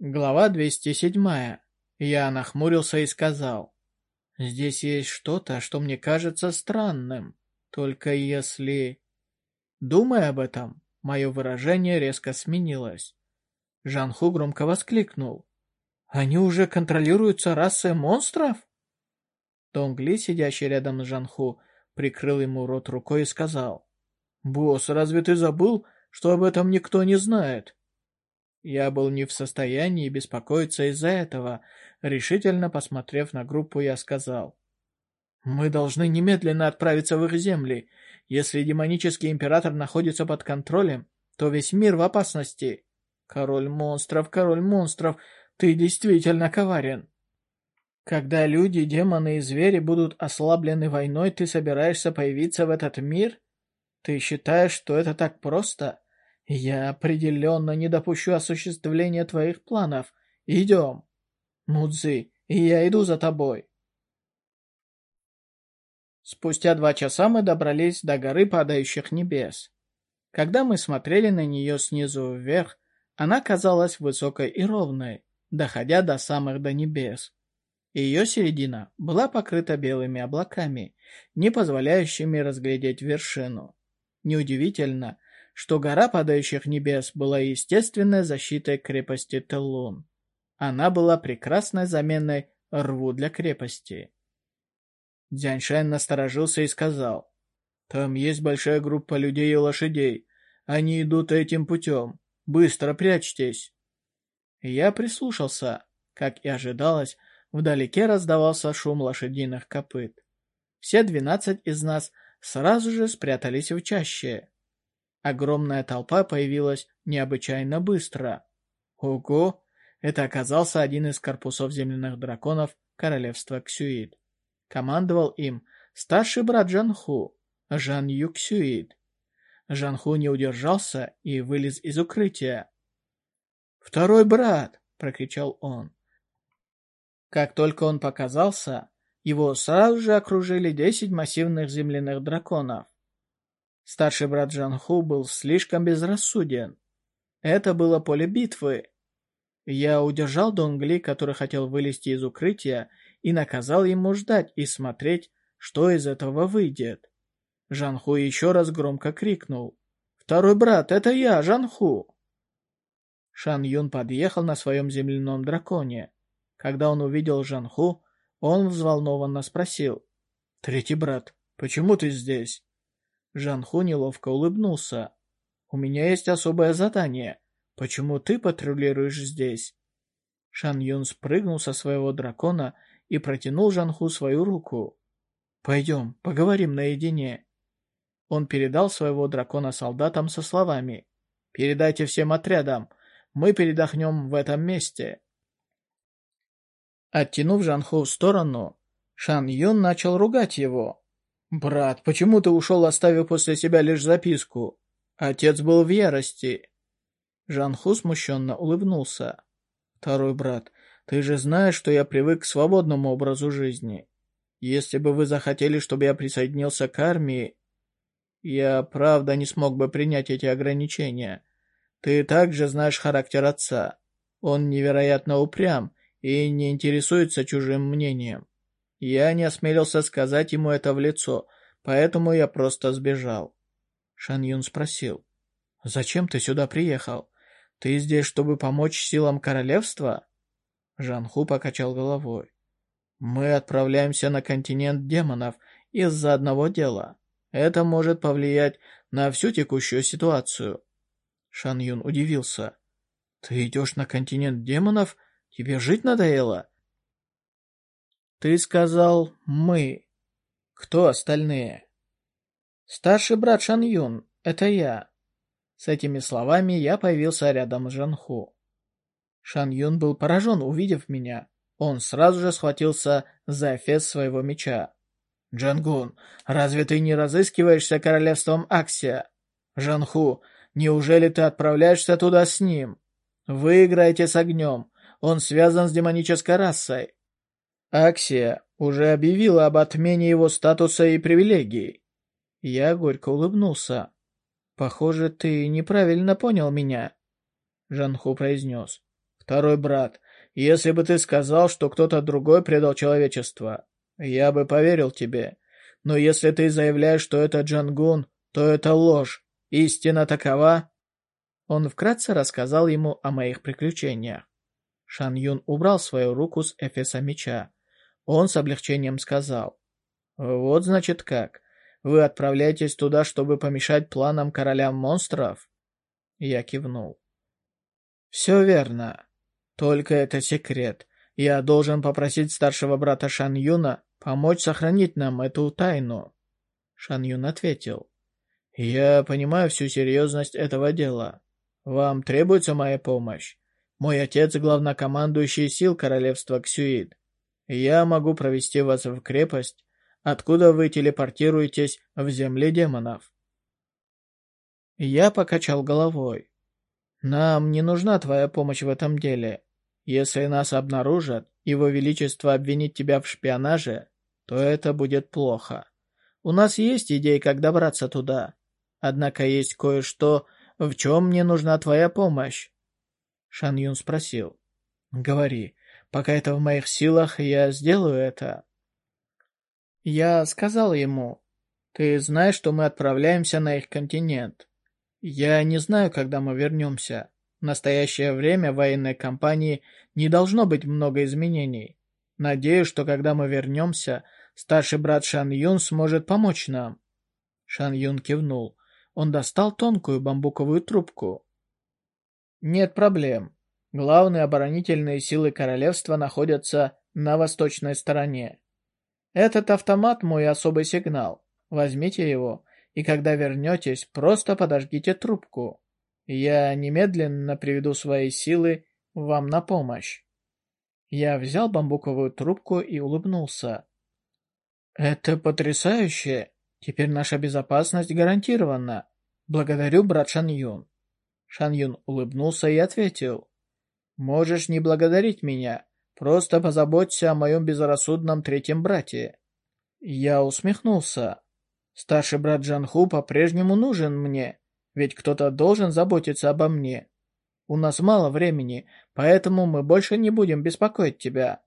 Глава 207. Я нахмурился и сказал. Здесь есть что-то, что мне кажется странным. Только если... Думая об этом, мое выражение резко сменилось. Жанху громко воскликнул. «Они уже контролируются расой монстров?» Донгли, сидящий рядом с Жанху, прикрыл ему рот рукой и сказал. «Босс, разве ты забыл, что об этом никто не знает?» Я был не в состоянии беспокоиться из-за этого. Решительно посмотрев на группу, я сказал. «Мы должны немедленно отправиться в их земли. Если демонический император находится под контролем, то весь мир в опасности. Король монстров, король монстров, ты действительно коварен. Когда люди, демоны и звери будут ослаблены войной, ты собираешься появиться в этот мир? Ты считаешь, что это так просто?» «Я определенно не допущу осуществления твоих планов. Идем!» «Мудзи, я иду за тобой!» Спустя два часа мы добрались до горы падающих небес. Когда мы смотрели на нее снизу вверх, она казалась высокой и ровной, доходя до самых до небес. Ее середина была покрыта белыми облаками, не позволяющими разглядеть вершину. Неудивительно, что гора падающих небес была естественной защитой крепости Теллун. Она была прекрасной заменой рву для крепости. Дзяньшань насторожился и сказал, «Там есть большая группа людей и лошадей. Они идут этим путем. Быстро прячьтесь!» Я прислушался. Как и ожидалось, вдалеке раздавался шум лошадиных копыт. Все двенадцать из нас сразу же спрятались в чаще. Огромная толпа появилась необычайно быстро. Ого! Это оказался один из корпусов земляных драконов королевства Ксюид. Командовал им старший брат Жанху, Жан Юксюид. Жанху не удержался и вылез из укрытия. «Второй брат!» — прокричал он. Как только он показался, его сразу же окружили десять массивных земляных драконов. Старший брат Джанху был слишком безрассуден. Это было поле битвы. Я удержал Донгли, который хотел вылезти из укрытия, и наказал ему ждать и смотреть, что из этого выйдет. Жанху еще раз громко крикнул. «Второй брат, это я, Жанху!» Шан Юн подъехал на своем земляном драконе. Когда он увидел Жанху, он взволнованно спросил. «Третий брат, почему ты здесь?» Жанху неловко улыбнулся. «У меня есть особое задание. Почему ты патрулируешь здесь?» Шан Юн спрыгнул со своего дракона и протянул Жанху свою руку. «Пойдем, поговорим наедине». Он передал своего дракона солдатам со словами «Передайте всем отрядам, мы передохнем в этом месте». Оттянув Жанху в сторону, Шан Юн начал ругать его. «Брат, почему ты ушел, оставив после себя лишь записку? Отец был в ярости». Жанху смущенно улыбнулся. «Второй брат, ты же знаешь, что я привык к свободному образу жизни. Если бы вы захотели, чтобы я присоединился к армии, я правда не смог бы принять эти ограничения. Ты также знаешь характер отца. Он невероятно упрям и не интересуется чужим мнением. Я не осмелился сказать ему это в лицо, поэтому я просто сбежал. Шан Юн спросил, «Зачем ты сюда приехал? Ты здесь, чтобы помочь силам королевства?» Жан Ху покачал головой. «Мы отправляемся на континент демонов из-за одного дела. Это может повлиять на всю текущую ситуацию». Шан Юн удивился. «Ты идешь на континент демонов? Тебе жить надоело?» Ты сказал «мы». Кто остальные? Старший брат Шан Юн, это я. С этими словами я появился рядом с Жанху. Шан Юн был поражен, увидев меня. Он сразу же схватился за эфес своего меча. «Джангун, разве ты не разыскиваешься королевством Аксия? Жанху, неужели ты отправляешься туда с ним? Вы играете с огнем. Он связан с демонической расой. Аксия уже объявила об отмене его статуса и привилегий. Я горько улыбнулся. «Похоже, ты неправильно понял меня», — Жанху произнес. Второй брат, если бы ты сказал, что кто-то другой предал человечество, я бы поверил тебе. Но если ты заявляешь, что это Джангун, то это ложь. Истина такова. Он вкратце рассказал ему о моих приключениях. Шан Юн убрал свою руку с эфеса меча. Он с облегчением сказал. «Вот значит как. Вы отправляетесь туда, чтобы помешать планам короля монстров?» Я кивнул. «Все верно. Только это секрет. Я должен попросить старшего брата Шан Юна помочь сохранить нам эту тайну». Шан Юн ответил. «Я понимаю всю серьезность этого дела. Вам требуется моя помощь. Мой отец — главнокомандующий сил королевства Ксюид. Я могу провести вас в крепость, откуда вы телепортируетесь в земли демонов». Я покачал головой. «Нам не нужна твоя помощь в этом деле. Если нас обнаружат, Его Величество обвинит тебя в шпионаже, то это будет плохо. У нас есть идеи, как добраться туда. Однако есть кое-что, в чем мне нужна твоя помощь. Шан Юн спросил. «Говори, пока это в моих силах, я сделаю это». Я сказал ему, «Ты знаешь, что мы отправляемся на их континент. Я не знаю, когда мы вернемся. В настоящее время в военной кампании не должно быть много изменений. Надеюсь, что когда мы вернемся, старший брат Шан Юн сможет помочь нам». Шан Юн кивнул. Он достал тонкую бамбуковую трубку. Нет проблем. Главные оборонительные силы королевства находятся на восточной стороне. Этот автомат мой особый сигнал. Возьмите его, и когда вернетесь, просто подожгите трубку. Я немедленно приведу свои силы вам на помощь. Я взял бамбуковую трубку и улыбнулся. Это потрясающе. Теперь наша безопасность гарантирована. Благодарю, брат Шан Юн. Шан Юн улыбнулся и ответил. «Можешь не благодарить меня. Просто позаботься о моем безрассудном третьем брате». Я усмехнулся. Старший брат Джанху по-прежнему нужен мне, ведь кто-то должен заботиться обо мне. У нас мало времени, поэтому мы больше не будем беспокоить тебя.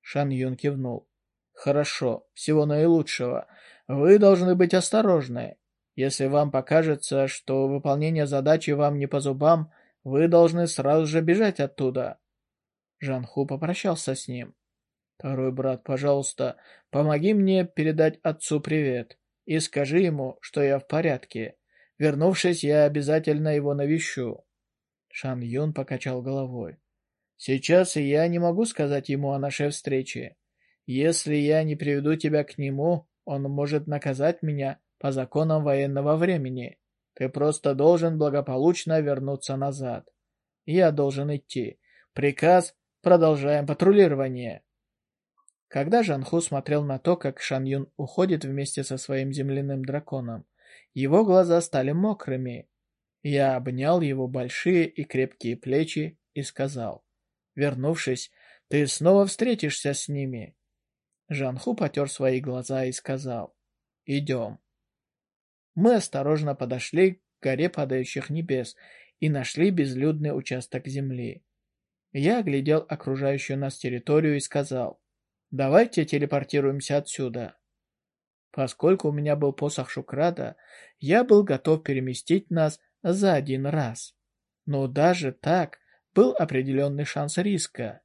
Шан Юн кивнул. Хорошо, всего наилучшего. Вы должны быть осторожны. Если вам покажется, что выполнение задачи вам не по зубам, вы должны сразу же бежать оттуда. Жанху попрощался с ним. Второй брат, пожалуйста, помоги мне передать отцу привет и скажи ему, что я в порядке. Вернувшись, я обязательно его навещу. Шан Юн покачал головой. Сейчас я не могу сказать ему о нашей встрече. Если я не приведу тебя к нему, он может наказать меня по законам военного времени. Ты просто должен благополучно вернуться назад. Я должен идти. Приказ «Продолжаем патрулирование». Когда Жанху смотрел на то, как Шан Юн уходит вместе со своим земляным драконом, его глаза стали мокрыми. Я обнял его большие и крепкие плечи и сказал, «Вернувшись, ты снова встретишься с ними». Жанху потер свои глаза и сказал, «Идем». Мы осторожно подошли к горе падающих небес и нашли безлюдный участок земли. Я оглядел окружающую нас территорию и сказал, «Давайте телепортируемся отсюда». Поскольку у меня был посох Шукрада, я был готов переместить нас за один раз. Но даже так был определенный шанс риска.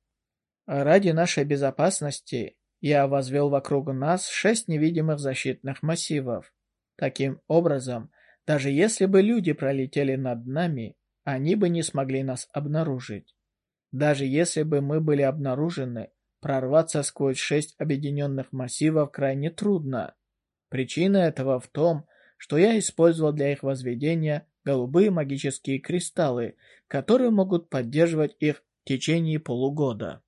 Ради нашей безопасности я возвел вокруг нас шесть невидимых защитных массивов. Таким образом, даже если бы люди пролетели над нами, они бы не смогли нас обнаружить. Даже если бы мы были обнаружены, прорваться сквозь шесть объединенных массивов крайне трудно. Причина этого в том, что я использовал для их возведения голубые магические кристаллы, которые могут поддерживать их в течение полугода.